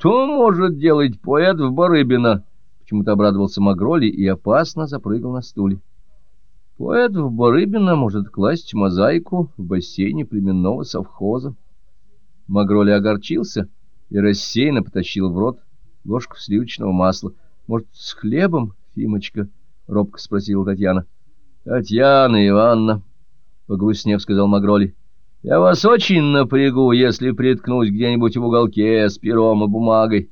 что может делать поэт в Барыбино? Почему-то обрадовался Магроли и опасно запрыгал на стуле. Поэт в Барыбино может класть мозаику в бассейне племенного совхоза. Магроли огорчился и рассеянно потащил в рот ложку сливочного масла. «Может, с хлебом, Фимочка?» — робко спросила Татьяна. «Татьяна Ивановна», — погрустнев сказал Магроли, — «я вас очень напрягу, если приткнусь где-нибудь в уголке с пером и бумагой».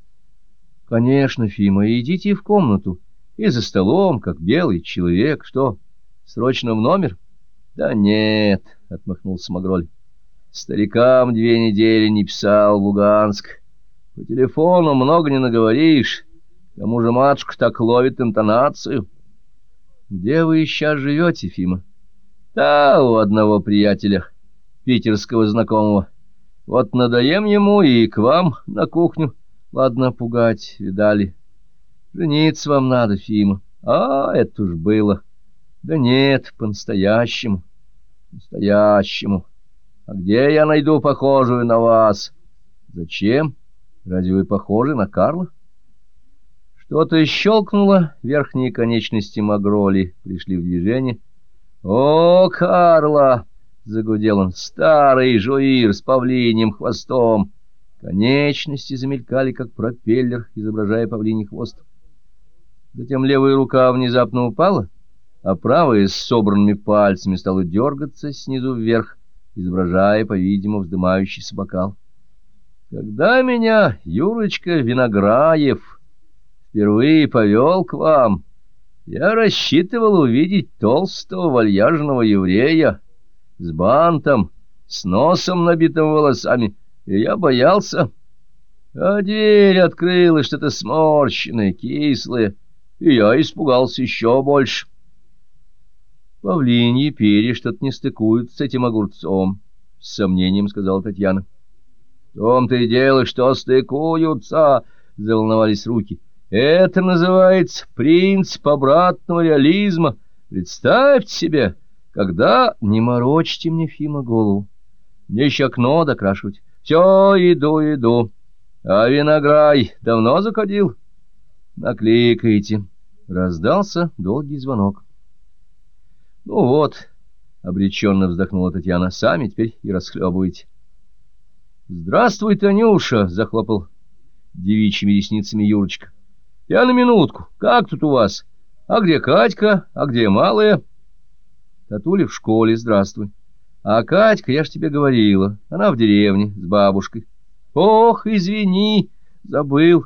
«Конечно, Фима, идите в комнату. И за столом, как белый человек. Что, срочно в номер?» «Да нет», — отмахнулся Магроль. «Старикам две недели не писал в Луганск. По телефону много не наговоришь. К тому же матушка так ловит интонацию». «Где вы сейчас живете, Фима?» «Да, у одного приятеля, питерского знакомого. Вот надоем ему и к вам на кухню». Ладно, пугать, видали. Жениться вам надо, Фима. А, это уж было. Да нет, по-настоящему. Настоящему. А где я найду похожую на вас? Зачем? Разве вы похожи на Карла? Что-то щелкнуло, верхние конечности Магроли пришли в движение. «О, Карла!» — загудел он. «Старый жуир с павлиним хвостом!» Конечности замелькали, как пропеллер, изображая павлиний хвост. Затем левая рука внезапно упала, а правая с собранными пальцами стала дергаться снизу вверх, изображая, по-видимому, вздымающийся бокал. Когда меня Юрочка Винограев впервые повел к вам, я рассчитывал увидеть толстого вальяжного еврея с бантом, с носом, набитым волосами, и я боялся. А дверь открылась что-то сморщенное, кислое, и я испугался еще больше. Павлиньи перья что-то не стыкуют с этим огурцом, — с сомнением сказала Татьяна. — В том-то и дело, что стыкуются, — заволновались руки. — Это называется принцип обратного реализма. Представьте себе, когда... Не морочьте мне, Фима, голову. Мне еще окно докрашивать. Все, иду, иду. А винограй давно заходил? Накликайте. Раздался долгий звонок. Ну вот, обреченно вздохнула Татьяна, сами теперь и расхлебывайте. Здравствуй, Танюша, захлопал девичьими ресницами Юрочка. Я на минутку. Как тут у вас? А где Катька? А где малая? Татуля в школе, здравствуй. А Катька, я ж тебе говорила, она в деревне с бабушкой. Ох, извини, забыл.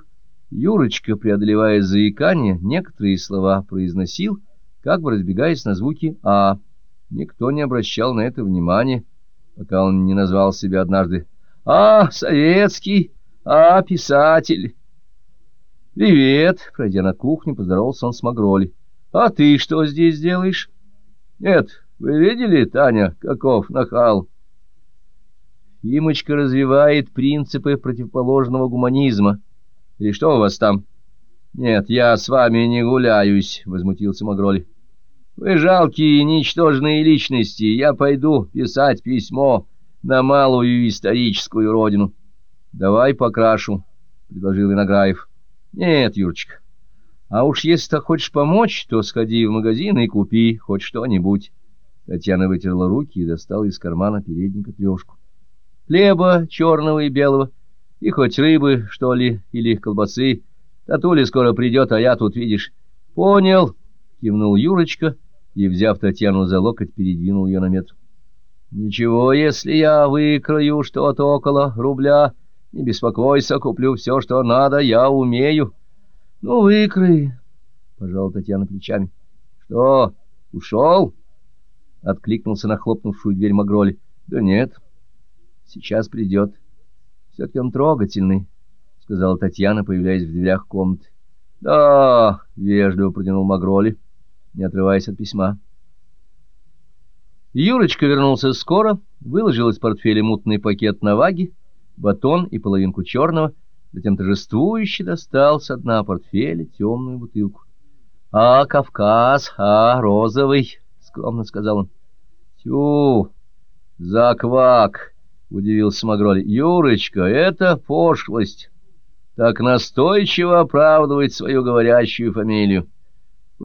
Юрочка, преодолевая заикание, некоторые слова произносил, как бы разбегаясь на звуки «а». Никто не обращал на это внимания, пока он не назвал себя однажды «А, советский! А, писатель!» «Привет!» — пройдя на кухню, поздоровался он с Магроли. «А ты что здесь делаешь?» «Нет, вы видели, Таня, каков нахал? Фимочка развивает принципы противоположного гуманизма. Или что у вас там? Нет, я с вами не гуляюсь, — возмутился Магроли. Вы жалкие ничтожные личности. Я пойду писать письмо на малую историческую родину. Давай покрашу, — предложил Винограев. Нет, Юрочка. А уж если ты хочешь помочь, то сходи в магазин и купи хоть что-нибудь. Татьяна вытерла руки и достала из кармана передника трешку. Хлеба черного и белого, и хоть рыбы, что ли, или колбасы. Татуля скоро придет, а я тут, видишь. Понял, кивнул Юрочка и, взяв Татьяну за локоть, передвинул ее на метр. Ничего, если я выкрою что-то около рубля, не беспокойся, куплю все, что надо, я умею. Ну, выкрой, пожал Татьяна плечами. Что, ушел? — откликнулся на хлопнувшую дверь Магроли. — Да нет, сейчас придет. — Все-таки он трогательный, — сказала Татьяна, появляясь в дверях комнаты. — Да, — вежливо протянул Магроли, не отрываясь от письма. Юрочка вернулся скоро, выложил из портфеля мутный пакет на ваги, батон и половинку черного, затем торжествующе достал с дна портфеля темную бутылку. — А, Кавказ, а, розовый! скромно сказал он. — Тю, заквак! — удивился Магроли. — Юрочка, это пошлость. так настойчиво оправдывать свою говорящую фамилию.